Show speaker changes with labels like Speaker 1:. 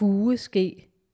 Speaker 1: fugeske